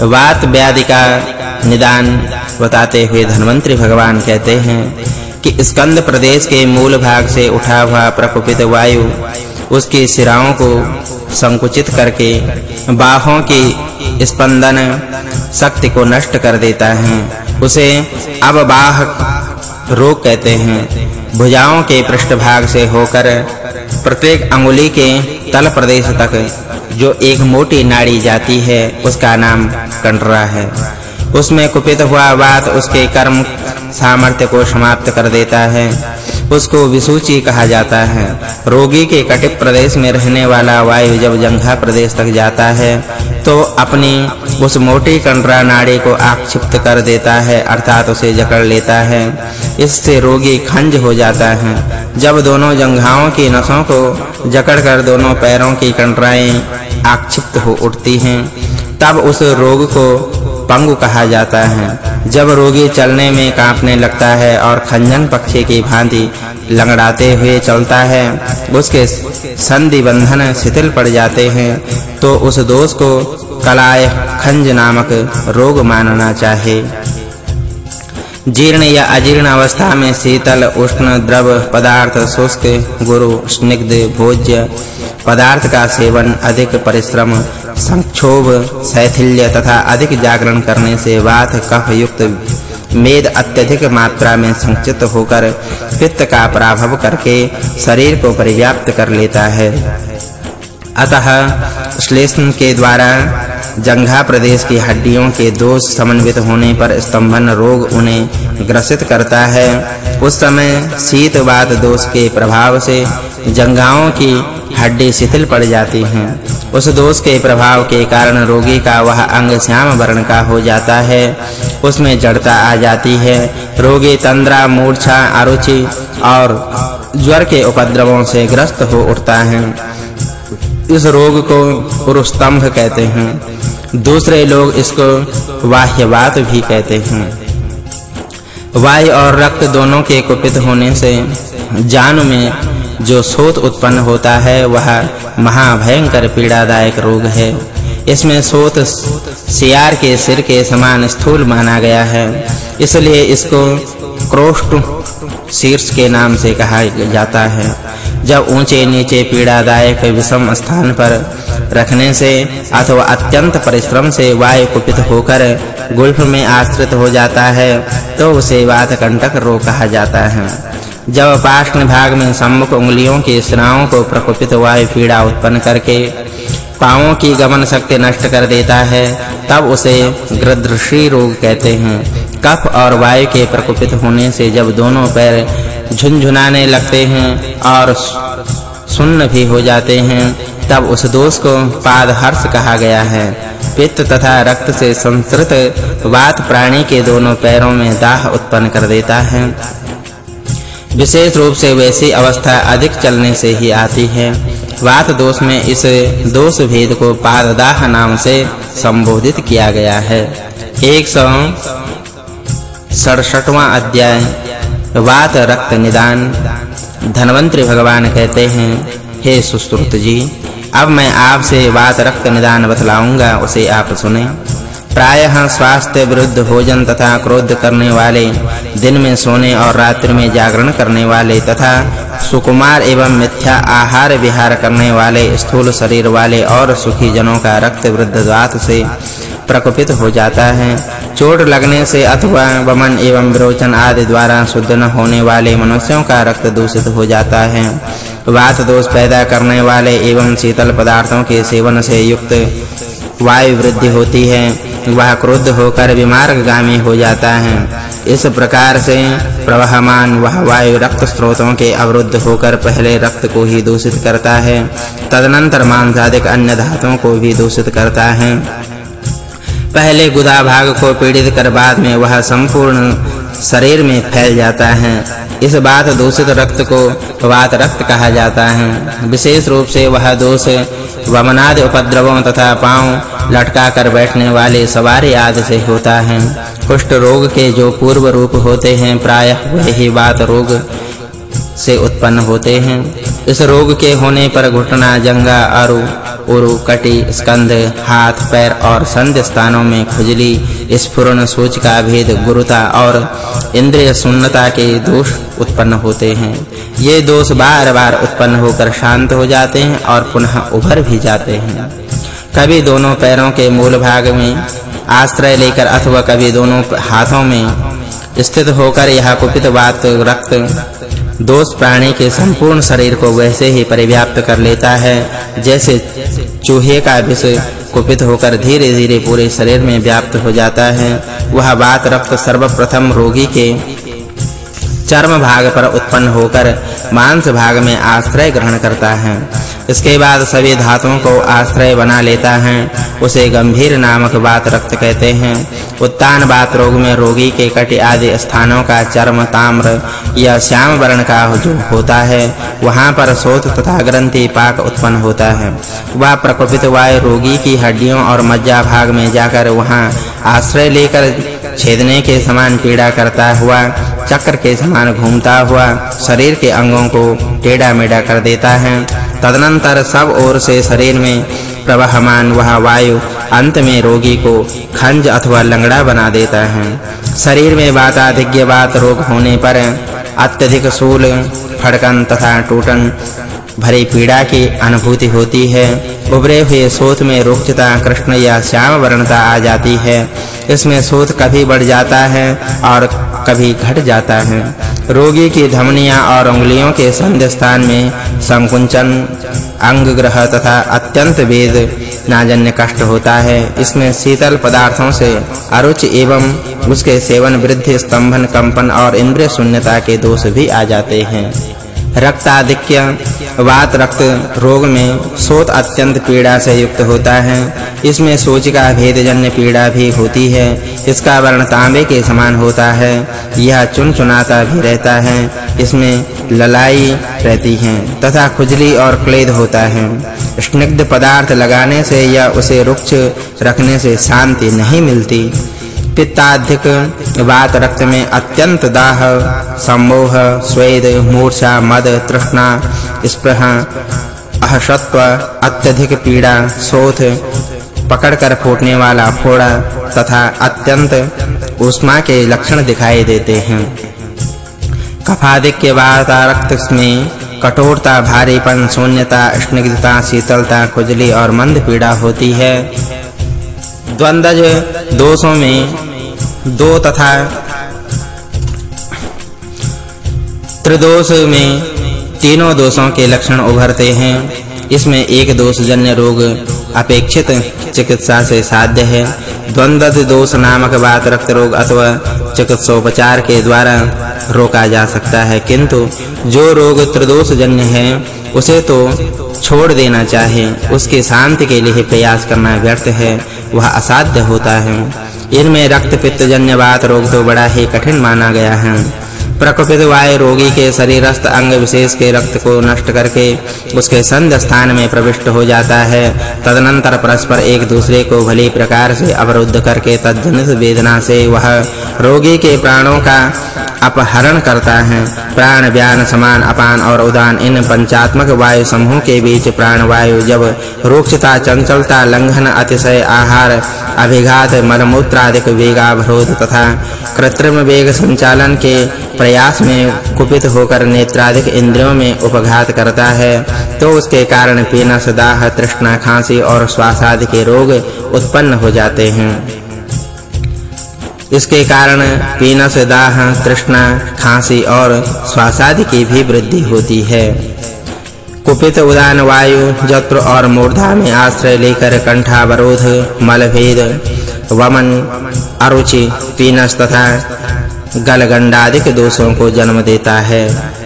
वात व्याधि का निदान बताते हुए धन्वंतरी भगवान कहते हैं कि स्कंद प्रदेश के मूल भाग से उठा हुआ प्रकोपित वायु उसकी सिराओं को संकुचित करके बाहों की स्पंदन शक्ति को नष्ट कर देता है। उसे अब बाह रोग कहते हैं। भुजाओं के पृष्ठभाग से होकर प्रत्येक अंगुली के तल प्रदेश तक जो एक मोटी नाड़ी जाती है, उसका नाम कंडरा है। उसमें कुपित हुआ बात उसके कर्म सामर्थ्य को समाप्त कर देता है। उसको विसूची कहा जाता है। रोगी के कटिप प्रदेश में रहने वाला वायु जब जंघा प्रदेश तक जाता है तो अपनी उस मोटी कंडरा नाड़ी को आक्षिप्त कर देता है, अर्थात उसे जकड़ लेता है। इससे रोगी खंज हो जाता है। जब दोनों जंघाओं की नसों को जकड़कर दोनों पैरों की कंडराएँ आक्षिप्त हो उठती हैं, तब उस रोग को पंगु कहा जाता है। जब रोगी चलने में कांपने लगता है और खंजन पक्षी की भांति लंगड़ाते हुए चलता है। उसके संधि बंधन शिथिल पड़ जाते हैं। तो उस दोष को कलाय खंज नामक रोग मानना चाहिए जीर्ण या अजीर्ण अवस्था में शीतल, उष्ण, द्रव पदार्थ, शुष्क, गुरु, स्निग्ध, भोज्य पदार्थ का सेवन, अधिक परिश्रम, संक्षोभ, शैथिल्य तथा अधिक जागरण करने से वात, कफ युक्त मेद अत्यधिक मात्रा में संचित होकर पित्त का प्रभाव करके शरीर को परिव्याप्त कर लेता है। अतः श्लेष्म के द्वारा जंघा प्रदेश की हड्डियों के दोष समन्वित होने पर स्तंभन रोग उन्हें ग्रसित करता है। उस समय शीत वात दोष के प्रभाव से जंघाओं की हड्डी शिथिल पड़ जाती हैं। उस दोष के प्रभाव के कारण रोगी का वह अंग श्याम वर्ण का हो जाता है। उसमें जड़ता आ जाती है। रोगी तंद्रा, मूर्छा अरुचि और ज्वर के उपद्रवों से ग्रस्त हो उठता है। इस रोग को पुरुस्तंभ कहते हैं। दूसरे लोग इसको वाह्यवात भी कहते हैं। वायु और रक्त दोनों के कुपित होने से जान में जो सोत उत्पन्न होता है, वह महाभयंकर पीड़ादायक रोग है। इसमें सोत सियार के सिर के समान स्थूल माना गया है। इसलिए इसको क्रोष्ट शीर्ष के नाम से कहा जाता है। जब ऊँचे नीचे पीड़ादायक विषम स्थान पर रखने से अथवा अत्यंत परिश्रम से वायु कुपित होकर गुल्फ में आश्रित हो जाता है तो उसे वात कंटक रोग कहा जाता है। जब पाष्ण भाग में सम्मुख उंगलियों के स्नाओं को प्रकोपित वायु पीड़ा उत्पन्न करके पांवों की गमन शक्ति नष्ट कर देता है, तब उसे ग्रदृषि रोग कहते हैं। कफ और वायु के प्रकोपित होने से जब दोनों पैर झुनझुनाने लगते हैं और सुन्न भी हो जाते हैं, तब उस दोष को पाद हर्ष कहा गया है। पित्त तथा रक्त से संसृत वात प्राणी के दोनों पैरों में दाह उत्पन्न कर देता है। विशेष रूप से वैसी अवस्था अधिक चलने से ही आती है। वात दोष में इस दोष भेद को पाददाह नाम से संबोधित किया गया है। 167वां अध्याय, वात रक्त निदान। धनवंतरी भगवान कहते हैं, हे सुश्रुत जी, अब मैं आपसे वात रक्त निदान बतलाऊँगा, उसे आप सुने। प्रायः स्वास्थ्य विरुद्ध भोजन तथा क्रोध करने वाले, दिन में सोने और रात्रि में जागरण करने वाले तथा सुकुमार एवं मिथ्या आहार विहार करने वाले स्थूल शरीर वाले और सुखी जनों का रक्त वृद्ध द्वात से प्रकोपित हो जाता है। चोट लगने से अथवा वमन एवं विरोचन आदि द्वारा शुद्ध न होने वाले मनुष्यों का रक्त दूषित हो जाता है। वात दोष पैदा करने वाले एवं शीतल पदार्थों के सेवन से युक्त वायु वृद्धि होती है। वह क्रुद्ध होकर विमार्गगामी हो जाता है। इस प्रकार से प्रवाहमान वह वायु रक्त स्रोतों के अवरुद्ध होकर पहले रक्त को ही दूषित करता है, तदनंतर मांसादिक अन्य धातुओं को भी दूषित करता है। पहले गुदा भाग को पीड़ित कर बाद में वह संपूर्ण शरीर में फैल जाता है। इस बात दूषित रक्त को वात रक्त कहा जाता है। विशेष रूप से वह दोष वमनादि उपद्रवों तथा पाँव लटका कर बैठने वाले सवारी आदि से होता है। कुष्ठ रोग के जो पूर्व रूप होते हैं, प्रायः वही वात रोग से उत्पन्न होते हैं। इस रोग के होने पर घुटना, जंगा और उरु, कटी, स्कंद, हाथ, पैर और संध स्थानों में खुजली। स्फुरन सूच का भेद गुरुता और इंद्रिय शून्यता के दोष उत्पन्न होते हैं। ये दोष बार-बार उत्पन्न होकर शांत हो जाते हैं और पुनः उभर भी जाते हैं। कभी दोनों पैरों के मूल भाग में आश्रय लेकर अथवा कभी दोनों हाथों में स्थित होकर यह कुपित वात, रक्त दोष प्राणी के संपूर्ण शरीर को वैसे ही परिव्याप्त कर लेता है। जैसे चूहे का विष कुपित होकर धीरे-धीरे पूरे शरीर में व्याप्त हो जाता है, वह बात रक्त सर्वप्रथम रोगी के चर्म भाग पर उत्पन्न होकर मांस भाग में आश्रय ग्रहण करता है। इसके बाद सभी धातुओं को आश्रय बना लेता है। उसे गंभीर नामक बात रक्त कहते हैं। उत्तान बात रोग में रोगी के कटि आदि स्थानों का चर्म ताम्र या श्याम वर्ण का जो होता है, वहाँ पर शोथ तथा ग्रंथि पाक उत्पन्न होता है। वह प्रकोपित वायु रोगी की हड्डियों और मज्जा भाग में जाकर वहाँ आश्रय लेकर छेदने के समान पीड़ा करता हुआ, चक्र के समान घूमता हुआ शरीर के अंगों को टेढ़ा मेढ़ा कर देता है। तदनंतर सब ओर से शरीर में प्रवहमान वह वायु अंत में रोगी को खंज अथवा लंगड़ा बना देता है। शरीर में वाताधिज्ञ वात रोग होने पर अत्यधिक सूल, फड़कन तथा टूटन भरी पीड़ा की अनुभूति होती है। उभरे हुए सोत में रुक्षता कृष्ण या श्याम वर्णता आ जाती है। इसमें सोत कभी बढ़ जाता है और कभी घट जाता है। रोगी की धमनियाँ और उंगलियों के संध स्थान में संकुंचन अंग ग्रह तथा अत्यंत वेद नाजन्य कष्ट होता है। इसमें शीतल पदार्थों से अरुचि एवं उसके सेवन वृद्धि, स्तंभन, कंपन और इंद्रिय शून्यता के दोष भी आ जाते हैं। रक्ताधिक्य, वात रक्त रोग में सोत अत्यंत पीड़ा से युक्त होता है। इसमें सोच का भेदजन्य पीड़ा भी होती है। इसका वर्ण तांबे के समान होता है। यह चुनचुनाता भी रहता है। इसमें ललाई रहती है तथा खुजली और क्लेद होता है। स्निग्ध पदार्थ लगाने से या उसे रुक्ष रखने से शांति नहीं मिलती। पित्ताधिक वात रक्त में अत्यंत दाह, सम्मोह, स्वेद, मूर्छा, मद, तृष्णा, स्पृह, अहशत्व, अत्यधिक पीड़ा, शोथ, पकड़कर फूटने वाला फोड़ा तथा अत्यंत उष्मा के लक्षण दिखाई देते हैं। कफादिक के बाद रक्त में कठोरता, भारीपन, शून्यता, स्निग्धता, शीतलता, खुजली और मंद पीड़ा होती है। द्वंद्वज दोषों में दो तथा त्रिदोष में तीनों दोषों के लक्षण उभरते हैं। इसमें एक दोष जन्य रोग अपेक्षित चिकित्सा से साध्य है। द्वंद्व दोष नामक बात रक्त रोग अथवा चिकित्सोपचार के द्वारा रोका जा सकता है। किंतु जो रोग त्रिदोष जन्य है, उसे तो छोड़ देना चाहिए। उसके शांति के लिए प्रयास करना व्यर्थ है। वह असाध्य होता है। इनमें रक्त पित्त जन्य बात रोग तो बड़ा ही कठिन माना गया है। प्रकोपित वायु रोगी के शरीरस्थ अंग विशेष के रक्त को नष्ट करके उसके संध स्थान में प्रविष्ट हो जाता है। तदनंतर परस्पर एक दूसरे को भली प्रकार से अवरुद्ध करके तज्जनित वेदना से वह रोगी के प्राणों का अपहरण करता है। प्राण, व्यान, समान, अपान और उदान इन पंचात्मक वायु समूह के बीच प्राण वायु जब रुक्षता, चंचलता, लंघन, अतिशय, आहार, अभिघात मलमूत्र आदि वेगावरोध तथा कृत्रिम वेग संचालन के प्रयास में कुपित होकर नेत्रादिक इंद्रियों में उपघात करता है तो उसके कारण पीनस दाह तृष्णा, खांसी और श्वास आदि के रोग उत्पन्न हो जाते हैं। इसके कारण पीनस दाह तृष्णा, खांसी और श्वास आदि की भी वृद्धि होती है। कुपित उदान वायु, जत्र और मूर्धा में आश्रय लेकर कंठावरोध, मलभेद वमन, अरुचि, पीनस तथा गलगंडादिक दोषों को जन्म देता है।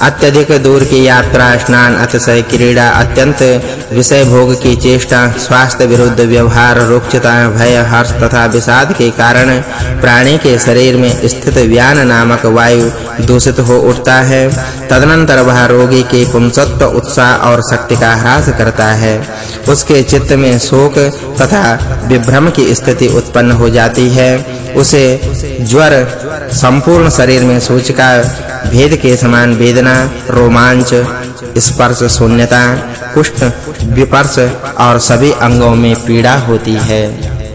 अत्यधिक दूर की यात्रा, स्नान, अतिशय क्रीड़ा, अत्यंत विषय भोग की चेष्टा, स्वास्थ्य विरुद्ध व्यवहार, रुक्षता, भय, हर्ष तथा विषाद के कारण प्राणी के शरीर में स्थित व्यान नामक वायु दूषित हो उठता है। तदनंतर वह रोगी के पुंसत्व, उत्साह और शक्ति का ह्रास करता है। उसके चित्त में शोक तथा विभ्रम की स्थिति उत्पन्न हो जाती है। उसे ज्वर, संपूर्ण शरीर में सूचिका, भेद के समान वेदना, रोमांच, स्पर्श, शून्यता, कुष्ठ, विपर्श और सभी अंगों में पीड़ा होती है।